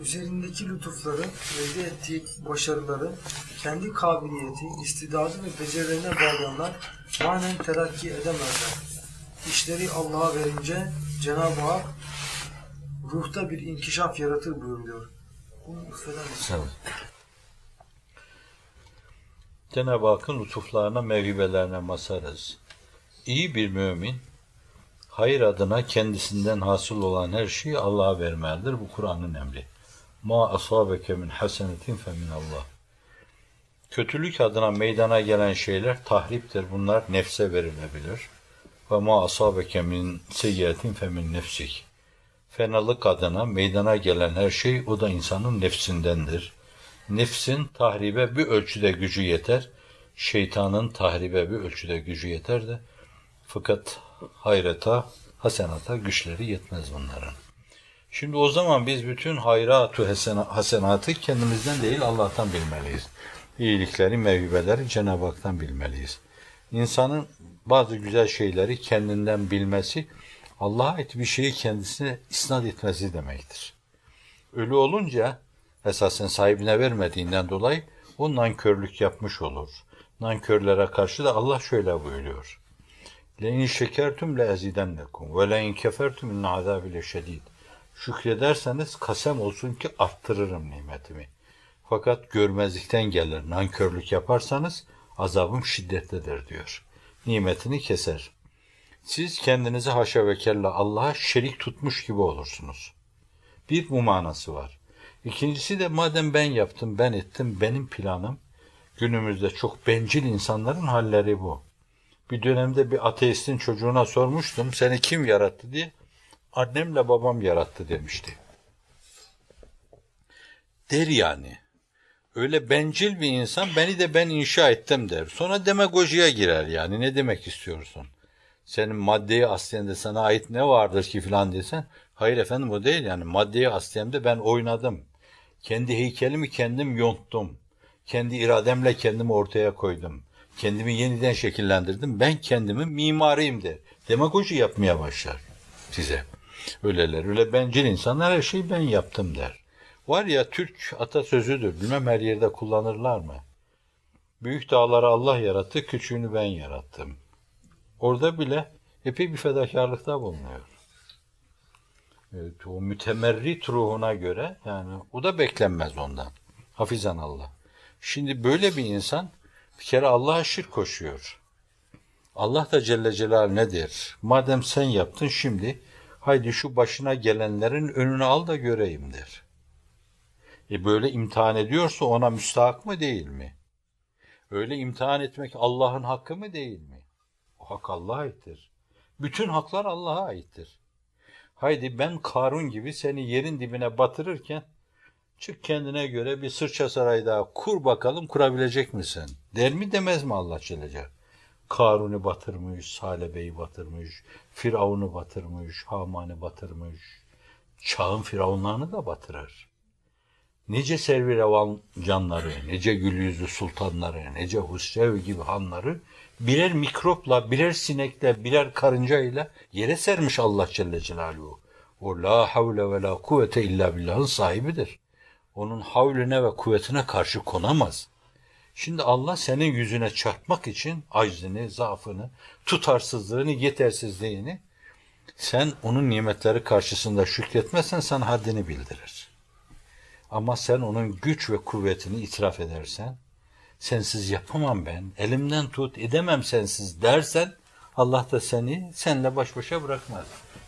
üzerindeki lütufları, elde ettiği başarıları, kendi kabiliyeti, istidadı ve becerilerine bağlayanlar manen terakki edemezler. İşleri Allah'a verince Cenab-ı Hak ruhta bir inkişaf yaratır buyuruyor. Bunu misin? Evet. Cenab-ı Hakk'ın lütuflarına, mevhibelerine masarız. İyi bir mümin, hayır adına kendisinden hasıl olan her şeyi Allah'a vermelidir. Bu Kur'an'ın emri. Ma asabeke min hasenetin fe min Allah. Kötülük adına meydana gelen şeyler tahriptir. Bunlar nefse verilebilir. Ve ma asabeke min seyyiyetin fe min nefsik. Fenalık adına meydana gelen her şey o da insanın nefsindendir. Nefsin tahribe bir ölçüde gücü yeter. Şeytanın tahribe bir ölçüde gücü yeter de fakat hayreta, hasenata güçleri yetmez bunların. Şimdi o zaman biz bütün hayratu hasena- hasenatı kendimizden değil Allah'tan bilmeliyiz. İyilikleri, mevhibeleri Cenab-ı Hak'tan bilmeliyiz. İnsanın bazı güzel şeyleri kendinden bilmesi, Allah'a ait bir şeyi kendisine isnat etmesi demektir. Ölü olunca esasen sahibine vermediğinden dolayı o nankörlük yapmış olur. Nankörlere karşı da Allah şöyle buyuruyor. لَاِنْ شَكَرْتُمْ لَاَزِدَنَّكُمْ وَلَاِنْ كَفَرْتُمْ اِنَّ عَذَابِ لَشَد۪يدٍ Şükrederseniz kasem olsun ki arttırırım nimetimi. Fakat görmezlikten gelir, nankörlük yaparsanız azabım şiddetlidir diyor. Nimetini keser. Siz kendinizi haşa ve kella Allah'a şerik tutmuş gibi olursunuz. Bir bu manası var. İkincisi de madem ben yaptım, ben ettim, benim planım, günümüzde çok bencil insanların halleri bu. Bir dönemde bir ateistin çocuğuna sormuştum, seni kim yarattı diye. Annemle babam yarattı demişti. Der yani. Öyle bencil bir insan beni de ben inşa ettim der. Sonra demagojiye girer yani. Ne demek istiyorsun? Senin maddeye aslında sana ait ne vardır ki filan desen. Hayır efendim o değil yani. Maddeye aslında ben oynadım. Kendi heykelimi kendim yonttum. Kendi irademle kendimi ortaya koydum. Kendimi yeniden şekillendirdim. Ben kendimin mimarıyım der. Demagoji yapmaya başlar size. Öyleler, öyle bencil insanlar her şeyi ben yaptım der. Var ya Türk atasözüdür. Bilmem her yerde kullanırlar mı? Büyük dağları Allah yarattı, küçüğünü ben yarattım. Orada bile epey bir fedakarlıkta bulunuyor. Evet, o mütemerrit ruhuna göre yani o da beklenmez ondan. Hafizan Allah. Şimdi böyle bir insan bir kere Allah'a şirk koşuyor. Allah da Celle Celal nedir? Madem sen yaptın şimdi haydi şu başına gelenlerin önünü al da göreyim der. E böyle imtihan ediyorsa ona müstahak mı değil mi? Öyle imtihan etmek Allah'ın hakkı mı değil mi? O hak Allah'a aittir. Bütün haklar Allah'a aittir. Haydi ben Karun gibi seni yerin dibine batırırken çık kendine göre bir sırça saray daha kur bakalım kurabilecek misin? Der mi demez mi Allah Celle? Karun'u batırmış, Salebe'yi batırmış, Firavun'u batırmış, Haman'ı batırmış. Çağın firavunlarını da batırır. Nice servirevan canları, nice gül yüzlü sultanları, nice Husrev gibi hanları birer mikropla, birer sinekle, birer karıncayla yere sermiş Allah Celle Celaluhu. O la havle ve la kuvvete illa billahın sahibidir. Onun havlüne ve kuvvetine karşı konamaz. Şimdi Allah senin yüzüne çarpmak için aczini, zaafını, tutarsızlığını, yetersizliğini sen onun nimetleri karşısında şükretmezsen sana haddini bildirir. Ama sen onun güç ve kuvvetini itiraf edersen, sensiz yapamam ben, elimden tut, edemem sensiz dersen, Allah da seni senle baş başa bırakmaz.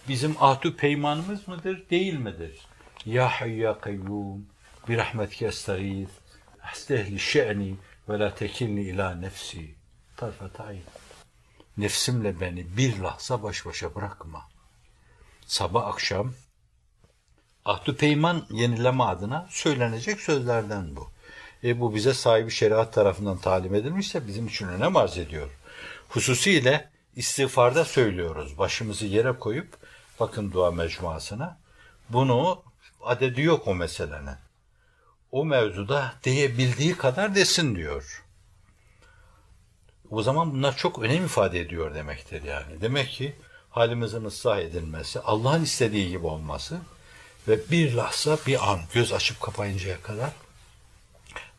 Bizim ahdü peymanımız mıdır, değil midir? Ya hayy ya kayyum, bir rahmetke estağiz, estehli şe'ni ve la tekilni ila nefsi. Tarfet ayn. Nefsimle beni bir lahza baş başa bırakma. Sabah akşam Ahdü peyman yenileme adına söylenecek sözlerden bu. E bu bize sahibi şeriat tarafından talim edilmişse bizim için önem arz ediyor. Hususiyle istiğfarda söylüyoruz. Başımızı yere koyup bakın dua mecmuasına. Bunu adedi yok o meselenin. O mevzuda diyebildiği kadar desin diyor. O zaman bunlar çok önem ifade ediyor demektir yani. Demek ki halimizin ıslah edilmesi, Allah'ın istediği gibi olması Ve bir lahza bir an göz açıp kapayıncaya kadar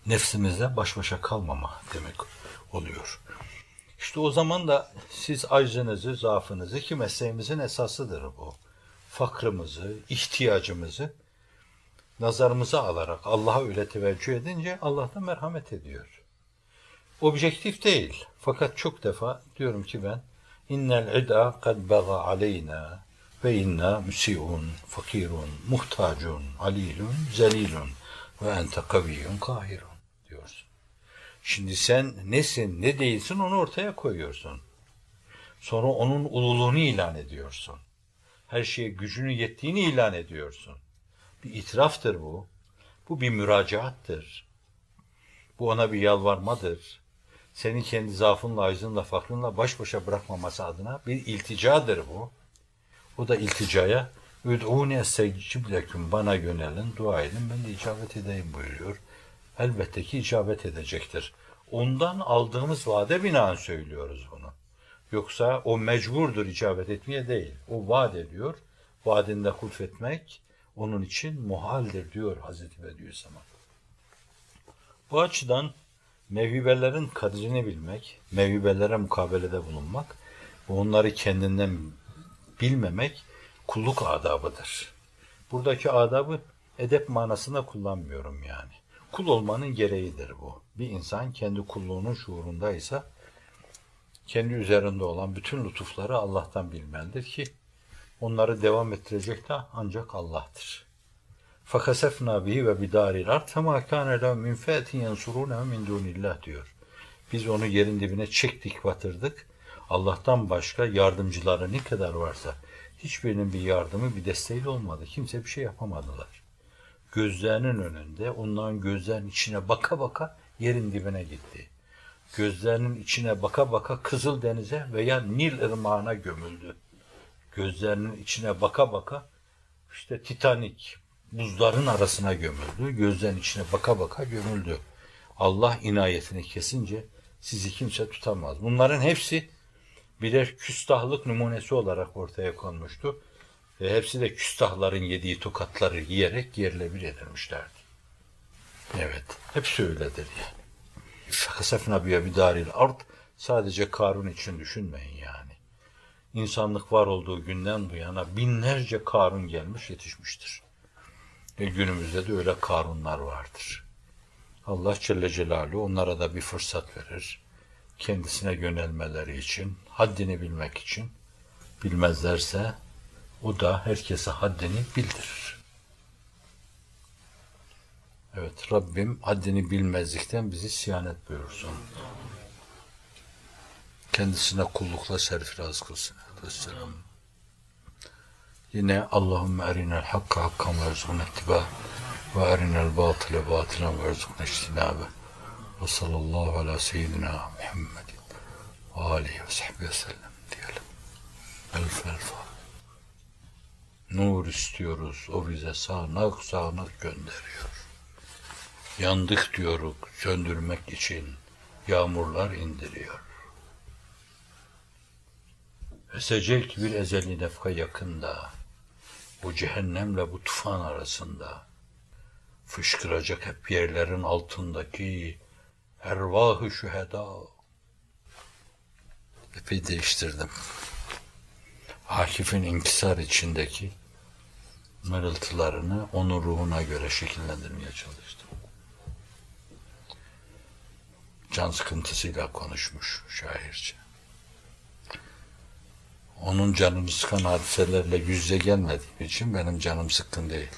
nefsimizle baş başa kalmama demek oluyor. İşte o zaman da siz aczınızı, zaafınızı ki mesleğimizin esasıdır bu. Fakrımızı, ihtiyacımızı nazarımıza alarak Allah'a öyle teveccüh edince Allah da merhamet ediyor. Objektif değil. Fakat çok defa diyorum ki ben innel ida kad baga aleyna ve inna müsiun, fakirun, muhtacun, alilun, zelilun ve ente kaviyyun kahirun diyorsun. Şimdi sen nesin, ne değilsin onu ortaya koyuyorsun. Sonra onun ululuğunu ilan ediyorsun. Her şeye gücünü yettiğini ilan ediyorsun. Bir itiraftır bu. Bu bir müracaattır. Bu ona bir yalvarmadır. Senin kendi zaafınla, aczınla, fakrınla baş başa bırakmaması adına bir ilticadır bu. O da ilticaya Üd'ûne estecib leküm bana yönelin, dua edin, ben de icabet edeyim buyuruyor. Elbette ki icabet edecektir. Ondan aldığımız vaade binaen söylüyoruz bunu. Yoksa o mecburdur icabet etmeye değil. O vaat ediyor. Vaadinde hulfetmek onun için muhaldir diyor Hazreti Bediüzzaman. Bu açıdan mevhibelerin kadrini bilmek, mevhibelere mukabelede bulunmak ve onları kendinden bilmemek kulluk adabıdır. Buradaki adabı edep manasında kullanmıyorum yani. Kul olmanın gereğidir bu. Bir insan kendi kulluğunun şuurundaysa kendi üzerinde olan bütün lütufları Allah'tan bilmelidir ki onları devam de ancak Allah'tır. Fakasefna bihi ve bidaril ard fema kâne lehu min fe'tin yensurûnehu min diyor. Biz onu yerin dibine çektik, batırdık. Allah'tan başka yardımcıları ne kadar varsa hiçbirinin bir yardımı, bir desteği olmadı. Kimse bir şey yapamadılar. Gözlerinin önünde, onların gözlerinin içine baka baka yerin dibine gitti. Gözlerinin içine baka baka Kızıl Denize veya Nil Irmağı'na gömüldü. Gözlerinin içine baka baka işte Titanik buzların arasına gömüldü. Gözlerinin içine baka baka gömüldü. Allah inayetini kesince sizi kimse tutamaz. Bunların hepsi birer küstahlık numunesi olarak ortaya konmuştu. Ve hepsi de küstahların yediği tokatları yiyerek yerle bir edilmişlerdi. Evet, hepsi öyledir yani. Fakasefna biye bidaril ard sadece Karun için düşünmeyin yani. İnsanlık var olduğu günden bu yana binlerce Karun gelmiş yetişmiştir. Ve günümüzde de öyle Karunlar vardır. Allah Celle Celaluhu onlara da bir fırsat verir. Kendisine yönelmeleri için, haddini bilmek için bilmezlerse o da herkese haddini bildirir. Evet Rabbim haddini bilmezlikten bizi siyanet buyursun. Kendisine kullukla serfiraz kılsın. Vesselam. Yine Allahümme erinel hakka hakkan ve erzukne ittiba ve erinel batile batilen ve erzukne iştinabe ve sallallahu ala seyyidina Muhammedin ve alihi ve sahbihi ve sellem diyelim. Elf elfa. Nur istiyoruz. O bize sağanak sağanak gönderiyor. Yandık diyoruz söndürmek için yağmurlar indiriyor. Esecek bir ezeli nefka yakında, bu cehennemle bu tufan arasında, fışkıracak hep yerlerin altındaki ervahı şüheda. Epey değiştirdim. Akif'in inkisar içindeki mırıltılarını onun ruhuna göre şekillendirmeye çalıştım. Can sıkıntısıyla konuşmuş şairce. Onun canını sıkan hadiselerle yüz yüze gelmediğim için benim canım sıkkın değil.